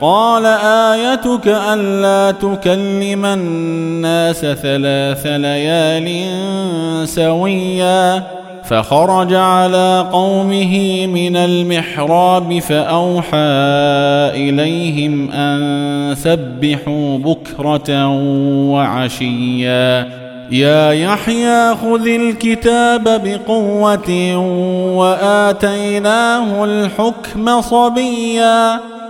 قال آيتك ألا تكلم الناس ثلاث ليال سويا فخرج على قومه من المحراب فأوحى إليهم أن سبحوا بكرة وعشيا. يا يحيى خذ الكتاب بقوة وآتيناه الحكم صبيا.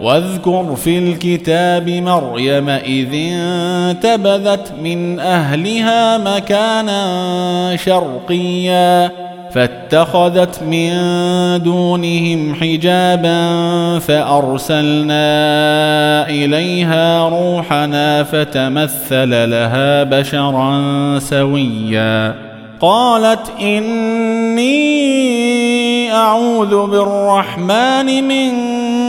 واذكر في الكتاب مريم إذ انتبذت من أهلها مكانا شرقيا فاتخذت من دونهم حجابا فأرسلنا إليها روحنا فتمثل لها بشرا سويا. قالت إني أعوذ بالرحمن منك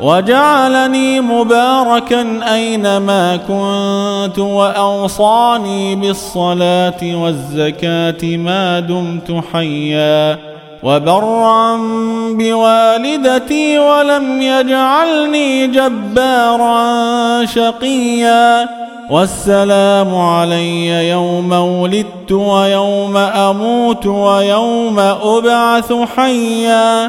وجعلني مباركا أينما كنت وأوصاني بالصلاة والزكاة ما دمت حيا وبرا بوالدتي ولم يجعلني جبارا شقيا والسلام علي يوم ولدت ويوم أموت ويوم أبعث حيا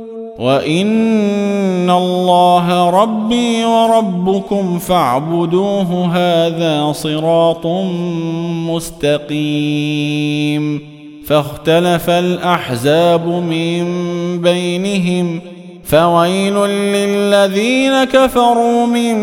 وان الله ربي وربكم فاعبدوه هذا صراط مستقيم فاختلف الاحزاب من بينهم فويل للذين كفروا من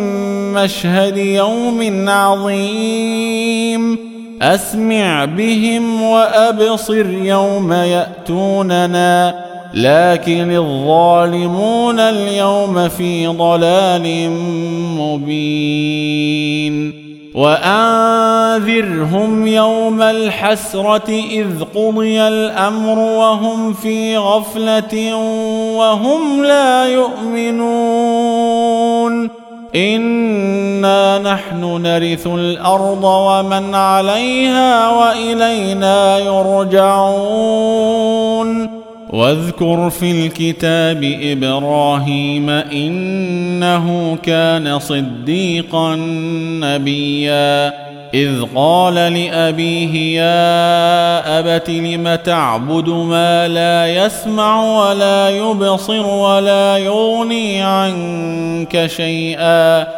مشهد يوم عظيم اسمع بهم وابصر يوم ياتوننا لكن الظالمون اليوم في ضلال مبين. وأنذرهم يوم الحسرة إذ قضي الأمر وهم في غفلة وهم لا يؤمنون. إنا نحن نرث الأرض ومن عليها وإلينا يرجعون. واذكر في الكتاب إبراهيم إنه كان صديقا نبيا. إذ قال لأبيه يا أبت لم تعبد ما لا يسمع ولا يبصر ولا يغني عنك شيئا؟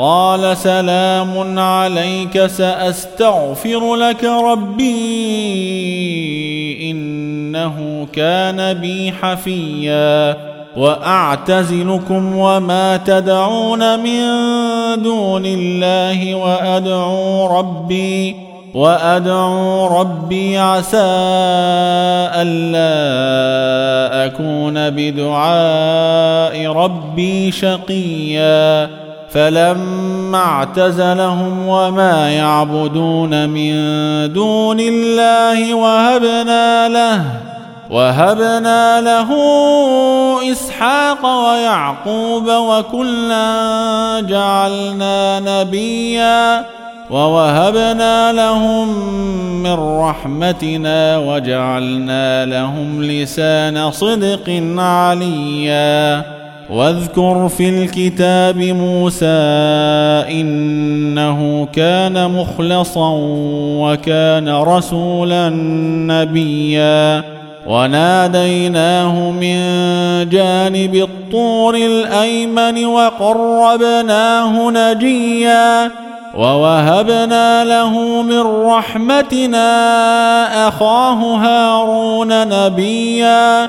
قال سلام عليك سأستغفر لك ربي إنه كان بي حفيا وأعتزلكم وما تدعون من دون الله وأدعو ربي وأدعو ربي عسى ألا أكون بدعاء ربي شقيا فلما اعتزلهم وما يعبدون من دون الله وهبنا له وهبنا له إسحاق ويعقوب وكلا جعلنا نبيا ووهبنا لهم من رحمتنا وجعلنا لهم لسان صدق عليا واذكر في الكتاب موسى إنه كان مخلصا وكان رسولا نبيا. وناديناه من جانب الطور الأيمن وقربناه نجيا. ووهبنا له من رحمتنا أخاه هارون نبيا.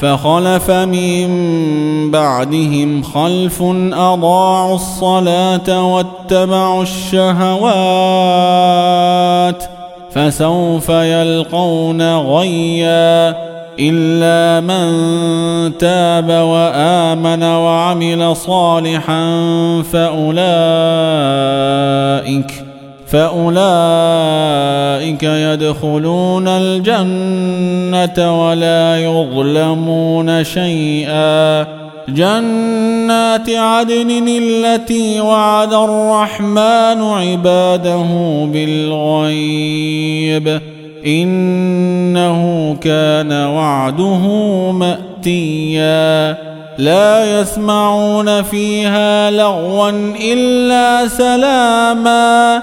فخلف من بعدهم خلف أضاعوا الصلاة واتبعوا الشهوات فسوف يلقون غيا إلا من تاب وآمن وعمل صالحا فأولئك فأولئك يدخلون الجنة ولا يظلمون شيئا. جنات عدن التي وعد الرحمن عباده بالغيب. إنه كان وعده مأتيا. لا يسمعون فيها لغوا إلا سلاما.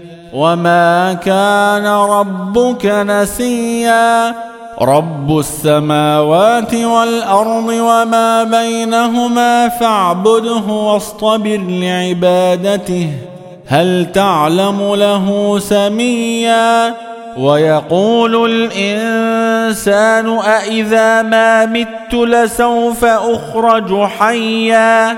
وما كان ربك نسيا رب السماوات والارض وما بينهما فاعبده واصطبر لعبادته هل تعلم له سميا ويقول الانسان أإذا ما مت لسوف اخرج حيا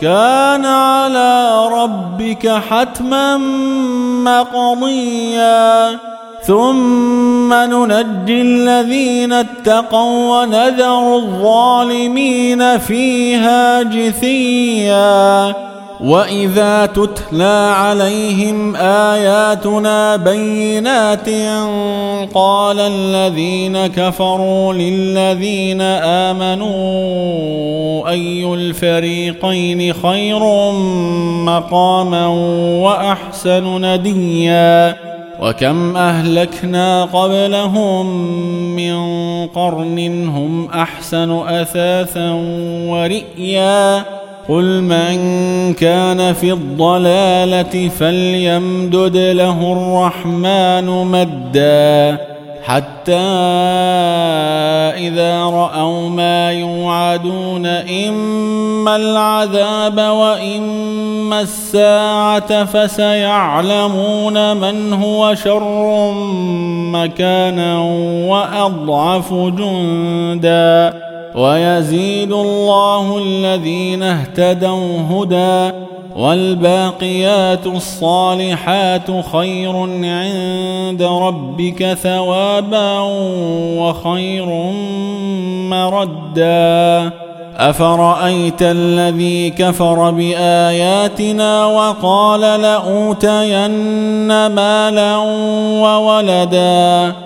كان على ربك حتما مقضيا. ثم ننجي الذين اتقوا ونذر الظالمين فيها جثيا. واذا تتلى عليهم اياتنا بينات قال الذين كفروا للذين امنوا اي الفريقين خير مقاما واحسن نديا وكم اهلكنا قبلهم من قرن هم احسن اثاثا ورئيا قل من كان في الضلاله فليمدد له الرحمن مدا حتى اذا راوا ما يوعدون اما العذاب واما الساعة فسيعلمون من هو شر مكانا واضعف جندا ويزيد الله الذين اهتدوا هدى والباقيات الصالحات خير عند ربك ثوابا وخير مردا. أفرأيت الذي كفر بآياتنا وقال لأوتين مالا وولدا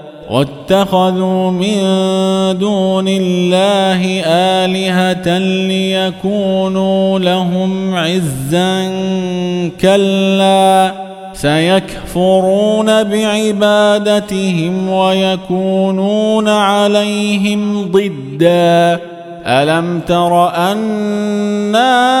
واتخذوا من دون الله آلهة ليكونوا لهم عزا كلا. سيكفرون بعبادتهم ويكونون عليهم ضدا. ألم تر أنا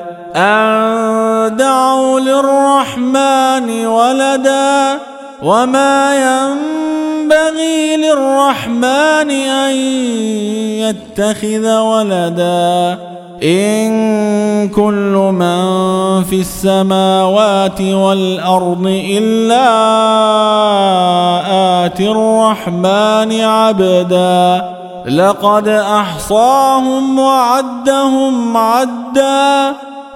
أن دعوا للرحمن ولدا وما ينبغي للرحمن أن يتخذ ولدا إن كل من في السماوات والأرض إلا آتي الرحمن عبدا لقد أحصاهم وعدهم عدا